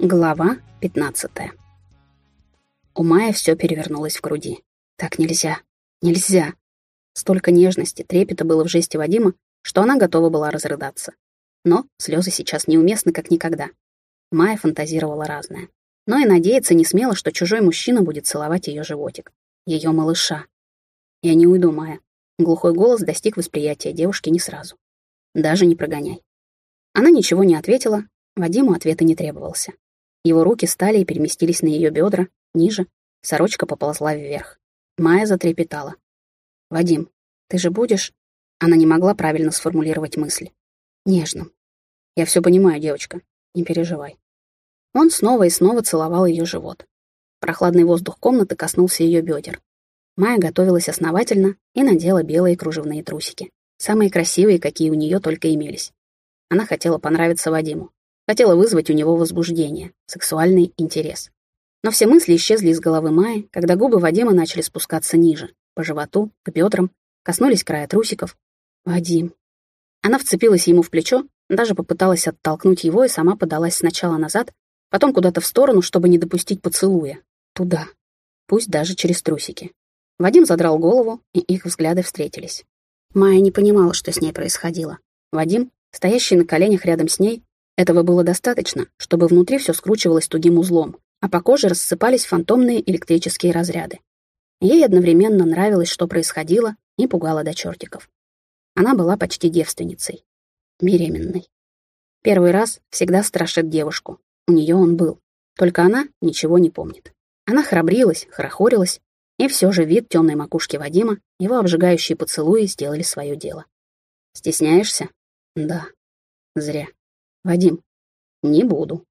Глава 15 У Майи все перевернулось в груди. Так нельзя. Нельзя. Столько нежности, трепета было в жесте Вадима, что она готова была разрыдаться. Но слезы сейчас неуместны, как никогда. Майя фантазировала разное. Но и надеяться не смела, что чужой мужчина будет целовать ее животик. Ее малыша. «Я не уйду, Майя». Глухой голос достиг восприятия девушки не сразу. «Даже не прогоняй». Она ничего не ответила, Вадиму ответа не требовался. Его руки стали и переместились на ее бедра, ниже. Сорочка поползла вверх. Майя затрепетала. «Вадим, ты же будешь...» Она не могла правильно сформулировать мысль. «Нежным. Я все понимаю, девочка. Не переживай». Он снова и снова целовал ее живот. Прохладный воздух комнаты коснулся ее бедер. Майя готовилась основательно и надела белые кружевные трусики. Самые красивые, какие у нее только имелись. Она хотела понравиться Вадиму. Хотела вызвать у него возбуждение, сексуальный интерес. Но все мысли исчезли из головы Майи, когда губы Вадима начали спускаться ниже, по животу, к бедрам, коснулись края трусиков. «Вадим». Она вцепилась ему в плечо, даже попыталась оттолкнуть его и сама подалась сначала назад, потом куда-то в сторону, чтобы не допустить поцелуя. Туда. Пусть даже через трусики. Вадим задрал голову, и их взгляды встретились. Майя не понимала, что с ней происходило. Вадим, стоящий на коленях рядом с ней, этого было достаточно, чтобы внутри все скручивалось тугим узлом, а по коже рассыпались фантомные электрические разряды. Ей одновременно нравилось, что происходило, и пугало до чертиков. Она была почти девственницей. Беременной. Первый раз всегда страшит девушку. У нее он был. Только она ничего не помнит. Она храбрилась, хорохорилась, и все же вид темной макушки Вадима, его обжигающие поцелуи сделали свое дело. «Стесняешься?» «Да». «Зря. «Вадим, не буду».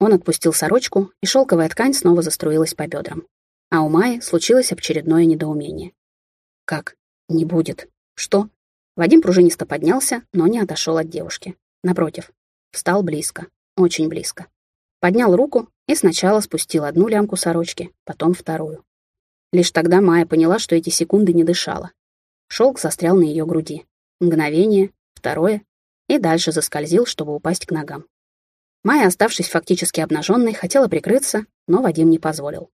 Он отпустил сорочку, и шелковая ткань снова заструилась по бедрам. А у Майи случилось очередное недоумение. «Как? Не будет. Что?» Вадим пружинисто поднялся, но не отошел от девушки. Напротив, встал близко, очень близко. Поднял руку и сначала спустил одну лямку сорочки, потом вторую. Лишь тогда Майя поняла, что эти секунды не дышала. Шелк застрял на ее груди. Мгновение, второе, и дальше заскользил, чтобы упасть к ногам. Майя, оставшись фактически обнаженной, хотела прикрыться, но Вадим не позволил.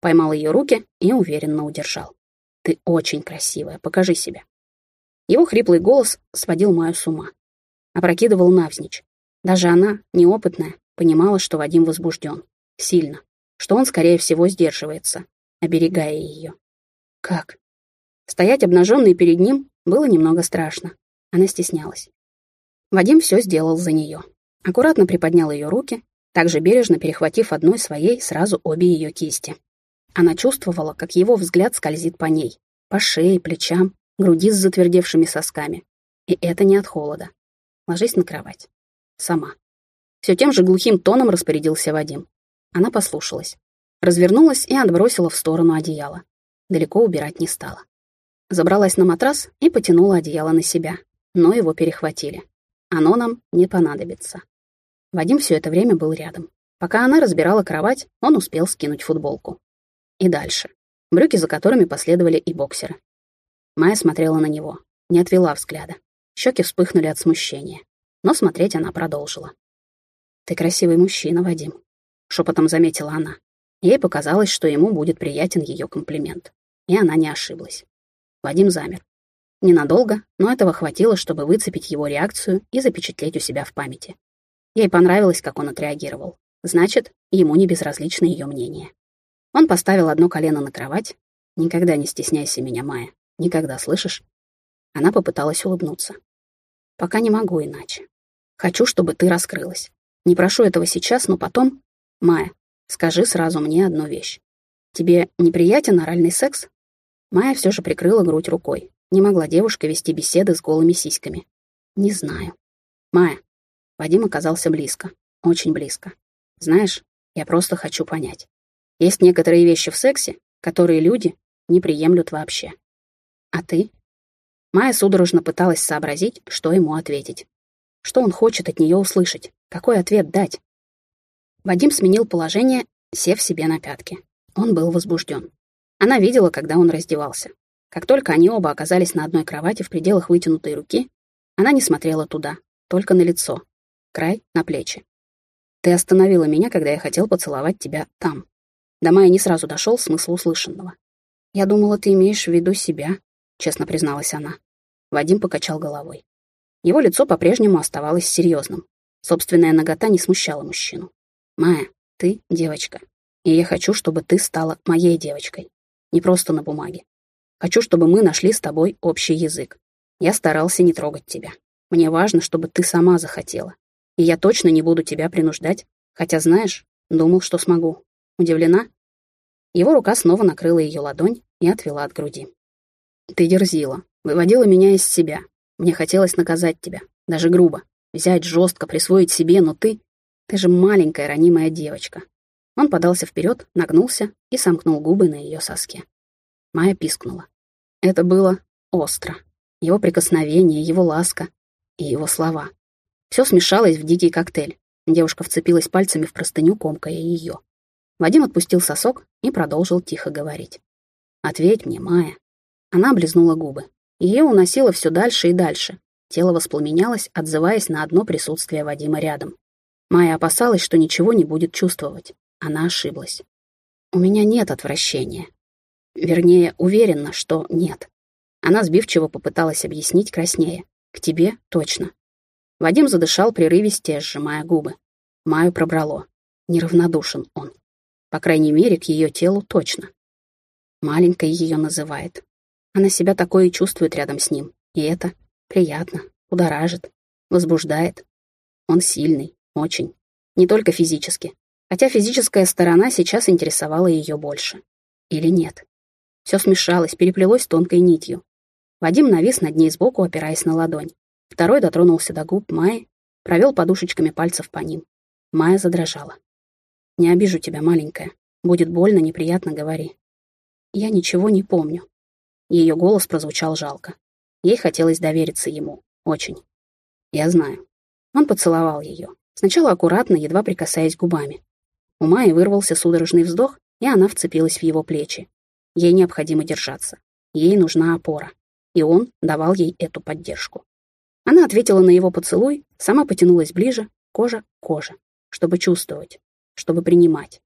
Поймал ее руки и уверенно удержал. «Ты очень красивая, покажи себя». Его хриплый голос сводил Майю с ума. Опрокидывал навзничь. Даже она, неопытная, понимала, что Вадим возбужден. Сильно. Что он, скорее всего, сдерживается, оберегая ее. Как? Стоять обнаженной перед ним было немного страшно. Она стеснялась. Вадим все сделал за нее. Аккуратно приподнял ее руки, также бережно перехватив одной своей сразу обе ее кисти. Она чувствовала, как его взгляд скользит по ней, по шее, плечам, груди с затвердевшими сосками. И это не от холода. Ложись на кровать. Сама. Все тем же глухим тоном распорядился Вадим. Она послушалась. Развернулась и отбросила в сторону одеяло. Далеко убирать не стала. Забралась на матрас и потянула одеяло на себя, но его перехватили. Оно нам не понадобится. Вадим все это время был рядом. Пока она разбирала кровать, он успел скинуть футболку. И дальше. Брюки, за которыми последовали и боксеры. Майя смотрела на него, не отвела взгляда. Щеки вспыхнули от смущения. Но смотреть она продолжила. «Ты красивый мужчина, Вадим», — шепотом заметила она. Ей показалось, что ему будет приятен ее комплимент. И она не ошиблась. Вадим замер. Ненадолго, но этого хватило, чтобы выцепить его реакцию и запечатлеть у себя в памяти. Ей понравилось, как он отреагировал. Значит, ему не безразлично ее мнение. Он поставил одно колено на кровать. «Никогда не стесняйся меня, Майя. Никогда, слышишь?» Она попыталась улыбнуться. «Пока не могу иначе. Хочу, чтобы ты раскрылась. Не прошу этого сейчас, но потом... Майя, скажи сразу мне одну вещь. Тебе неприятен оральный секс?» Майя все же прикрыла грудь рукой, не могла девушка вести беседы с голыми сиськами. Не знаю. Майя. Вадим оказался близко. Очень близко. Знаешь, я просто хочу понять. Есть некоторые вещи в сексе, которые люди не приемлют вообще. А ты? Майя судорожно пыталась сообразить, что ему ответить. Что он хочет от нее услышать? Какой ответ дать? Вадим сменил положение, сев себе на пятки. Он был возбужден. Она видела, когда он раздевался. Как только они оба оказались на одной кровати в пределах вытянутой руки, она не смотрела туда, только на лицо, край на плечи. Ты остановила меня, когда я хотел поцеловать тебя там. До Майи не сразу дошел смысл услышанного. Я думала, ты имеешь в виду себя, честно призналась она. Вадим покачал головой. Его лицо по-прежнему оставалось серьезным. Собственная нагота не смущала мужчину. «Майя, ты девочка, и я хочу, чтобы ты стала моей девочкой. Не просто на бумаге. Хочу, чтобы мы нашли с тобой общий язык. Я старался не трогать тебя. Мне важно, чтобы ты сама захотела. И я точно не буду тебя принуждать, хотя, знаешь, думал, что смогу. Удивлена?» Его рука снова накрыла ее ладонь и отвела от груди. «Ты дерзила, выводила меня из себя. Мне хотелось наказать тебя, даже грубо. Взять жестко, присвоить себе, но ты... Ты же маленькая ранимая девочка. Он подался вперед, нагнулся и сомкнул губы на ее соске. Майя пискнула. Это было остро. Его прикосновение, его ласка и его слова. Все смешалось в дикий коктейль. Девушка вцепилась пальцами в простыню, комкая ее. Вадим отпустил сосок и продолжил тихо говорить. «Ответь мне, Майя». Она облизнула губы. Ее уносило все дальше и дальше, Тело воспламенялось, отзываясь на одно присутствие Вадима рядом. Майя опасалась, что ничего не будет чувствовать. Она ошиблась. «У меня нет отвращения. Вернее, уверена, что нет». Она сбивчиво попыталась объяснить краснее. «К тебе точно». Вадим задышал прерывистее, сжимая губы. Майю пробрало. Неравнодушен он. По крайней мере, к ее телу точно. Маленькой ее называет. Она себя такое и чувствует рядом с ним. И это Приятно, будоражит, возбуждает. Он сильный, очень. Не только физически. Хотя физическая сторона сейчас интересовала ее больше. Или нет? Все смешалось, переплелось тонкой нитью. Вадим навис над ней сбоку, опираясь на ладонь. Второй дотронулся до губ Майи, провел подушечками пальцев по ним. Майя задрожала. «Не обижу тебя, маленькая. Будет больно, неприятно, говори». «Я ничего не помню». Ее голос прозвучал жалко. Ей хотелось довериться ему. Очень. Я знаю. Он поцеловал ее. Сначала аккуратно, едва прикасаясь губами. У Майи вырвался судорожный вздох, и она вцепилась в его плечи. Ей необходимо держаться. Ей нужна опора. И он давал ей эту поддержку. Она ответила на его поцелуй, сама потянулась ближе, кожа к коже, чтобы чувствовать, чтобы принимать.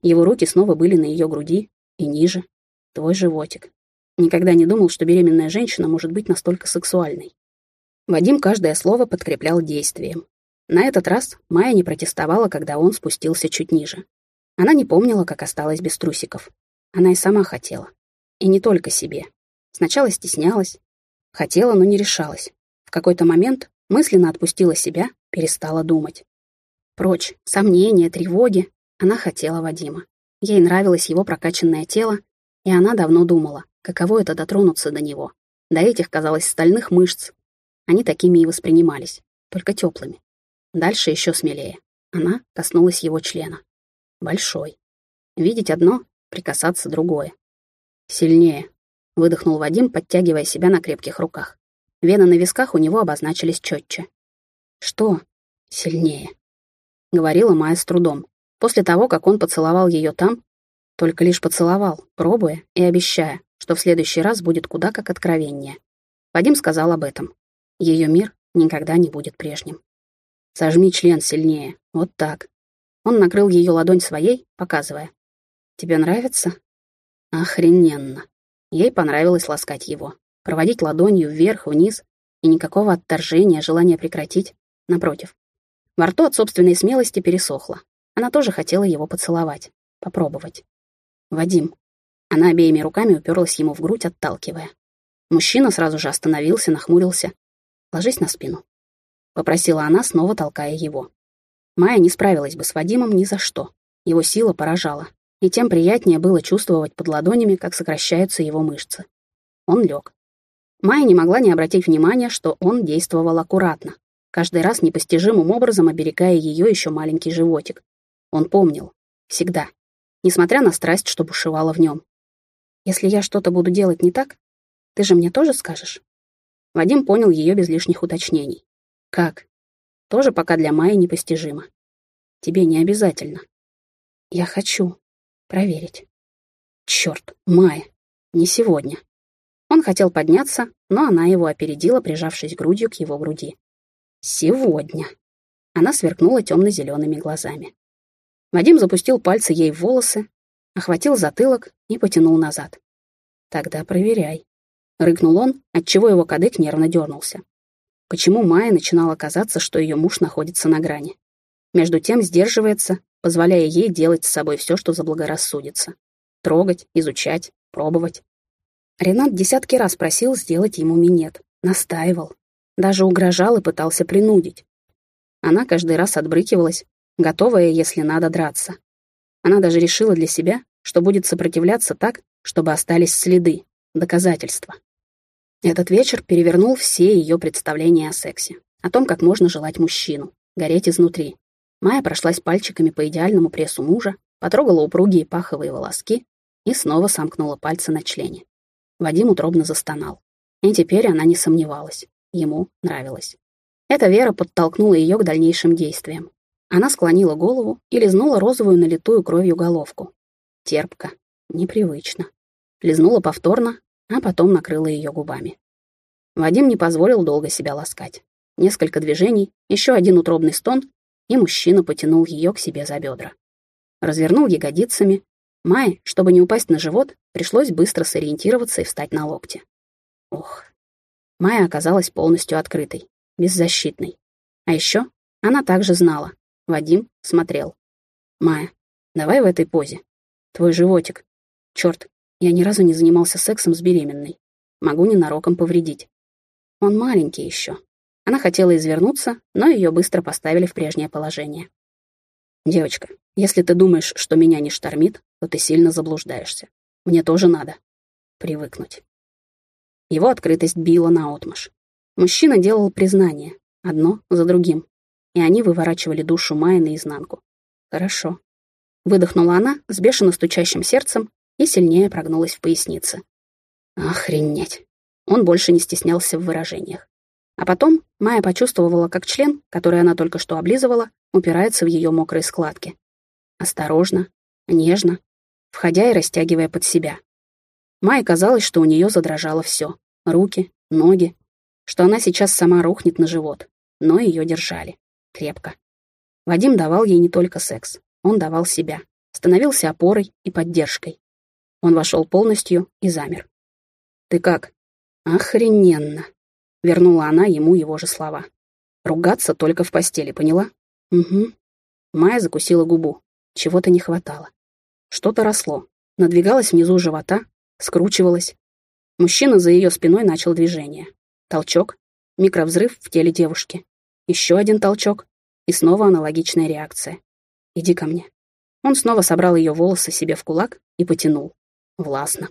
Его руки снова были на ее груди и ниже. Твой животик, Никогда не думал, что беременная женщина может быть настолько сексуальной. Вадим каждое слово подкреплял действием. На этот раз Майя не протестовала, когда он спустился чуть ниже. Она не помнила, как осталась без трусиков. Она и сама хотела. И не только себе. Сначала стеснялась. Хотела, но не решалась. В какой-то момент мысленно отпустила себя, перестала думать. Прочь, сомнения, тревоги. Она хотела Вадима. Ей нравилось его прокачанное тело, и она давно думала, Каково это дотронуться до него? До этих, казалось, стальных мышц. Они такими и воспринимались, только теплыми. Дальше еще смелее. Она коснулась его члена. Большой. Видеть одно, прикасаться другое. Сильнее. Выдохнул Вадим, подтягивая себя на крепких руках. Вены на висках у него обозначились четче. «Что? Сильнее?» — говорила Майя с трудом. После того, как он поцеловал ее там, только лишь поцеловал, пробуя и обещая, что в следующий раз будет куда как откровеннее. Вадим сказал об этом. Ее мир никогда не будет прежним. Сожми член сильнее. Вот так. Он накрыл ее ладонь своей, показывая. Тебе нравится? Охрененно. Ей понравилось ласкать его. Проводить ладонью вверх, вниз. И никакого отторжения, желания прекратить. Напротив. Во рту от собственной смелости пересохло. Она тоже хотела его поцеловать. Попробовать. «Вадим, она обеими руками уперлась ему в грудь, отталкивая. Мужчина сразу же остановился, нахмурился. «Ложись на спину», — попросила она, снова толкая его. Майя не справилась бы с Вадимом ни за что. Его сила поражала, и тем приятнее было чувствовать под ладонями, как сокращаются его мышцы. Он лег. Майя не могла не обратить внимания, что он действовал аккуратно, каждый раз непостижимым образом оберегая ее еще маленький животик. Он помнил. Всегда. Несмотря на страсть, что бушевала в нем. Если я что-то буду делать не так, ты же мне тоже скажешь?» Вадим понял ее без лишних уточнений. «Как?» Тоже пока для Майи непостижимо. «Тебе не обязательно». «Я хочу проверить». «Черт, Майя, не сегодня». Он хотел подняться, но она его опередила, прижавшись грудью к его груди. «Сегодня». Она сверкнула темно-зелеными глазами. Вадим запустил пальцы ей в волосы, охватил затылок и потянул назад. «Тогда проверяй», — рыкнул он, отчего его кадык нервно дернулся. Почему Майя начинала казаться, что ее муж находится на грани? Между тем сдерживается, позволяя ей делать с собой все, что заблагорассудится. Трогать, изучать, пробовать. Ренат десятки раз просил сделать ему минет, настаивал. Даже угрожал и пытался принудить. Она каждый раз отбрыкивалась, готовая, если надо, драться. Она даже решила для себя, что будет сопротивляться так, чтобы остались следы, доказательства. Этот вечер перевернул все ее представления о сексе, о том, как можно желать мужчину, гореть изнутри. Майя прошлась пальчиками по идеальному прессу мужа, потрогала упругие паховые волоски и снова сомкнула пальцы на члене. Вадим утробно застонал. И теперь она не сомневалась. Ему нравилось. Эта вера подтолкнула ее к дальнейшим действиям. Она склонила голову и лизнула розовую налитую кровью головку. Терпко, непривычно. Лизнула повторно, а потом накрыла ее губами. Вадим не позволил долго себя ласкать. Несколько движений, еще один утробный стон, и мужчина потянул ее к себе за бедра. Развернул ягодицами. Майе, чтобы не упасть на живот, пришлось быстро сориентироваться и встать на локте. Ох. Майя оказалась полностью открытой, беззащитной. А еще она также знала. Вадим смотрел. «Майя, давай в этой позе. Твой животик. Черт, я ни разу не занимался сексом с беременной. Могу ненароком повредить. Он маленький еще. Она хотела извернуться, но ее быстро поставили в прежнее положение. «Девочка, если ты думаешь, что меня не штормит, то ты сильно заблуждаешься. Мне тоже надо привыкнуть». Его открытость била наотмашь. Мужчина делал признание, одно за другим, и они выворачивали душу Майи наизнанку. «Хорошо». Выдохнула она с бешено стучащим сердцем и сильнее прогнулась в пояснице. Охренеть. Он больше не стеснялся в выражениях. А потом Майя почувствовала, как член, который она только что облизывала, упирается в ее мокрые складки. Осторожно, нежно, входя и растягивая под себя. Майе казалось, что у нее задрожало все — руки, ноги, что она сейчас сама рухнет на живот, но ее держали. Крепко. Вадим давал ей не только секс, он давал себя, становился опорой и поддержкой. Он вошел полностью и замер. «Ты как?» «Охрененно!» — вернула она ему его же слова. «Ругаться только в постели, поняла?» «Угу». Майя закусила губу. Чего-то не хватало. Что-то росло, надвигалось внизу живота, скручивалось. Мужчина за ее спиной начал движение. Толчок, микровзрыв в теле девушки. Еще один толчок, и снова аналогичная реакция. «Иди ко мне». Он снова собрал ее волосы себе в кулак и потянул властно.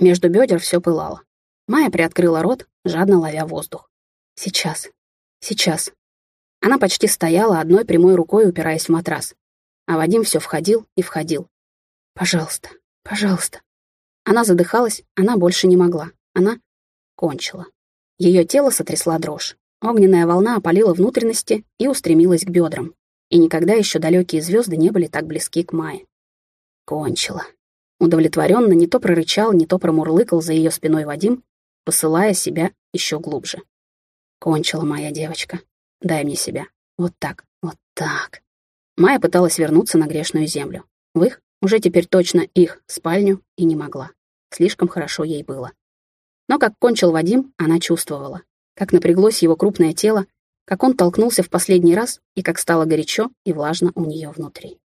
Между бедер все пылало. Майя приоткрыла рот, жадно ловя воздух. Сейчас. Сейчас. Она почти стояла одной прямой рукой, упираясь в матрас. А Вадим все входил и входил. «Пожалуйста, пожалуйста». Она задыхалась, она больше не могла. Она кончила. Ее тело сотрясла дрожь. Огненная волна опалила внутренности и устремилась к бедрам. И никогда еще далекие звезды не были так близки к Майе. Кончила. Удовлетворенно не то прорычал, не то промурлыкал за ее спиной Вадим, посылая себя еще глубже. Кончила моя девочка. Дай мне себя. Вот так, вот так. Майя пыталась вернуться на грешную землю. В их, уже теперь точно их, спальню и не могла. Слишком хорошо ей было. Но как кончил Вадим, она чувствовала. Как напряглось его крупное тело, как он толкнулся в последний раз и как стало горячо и влажно у нее внутри.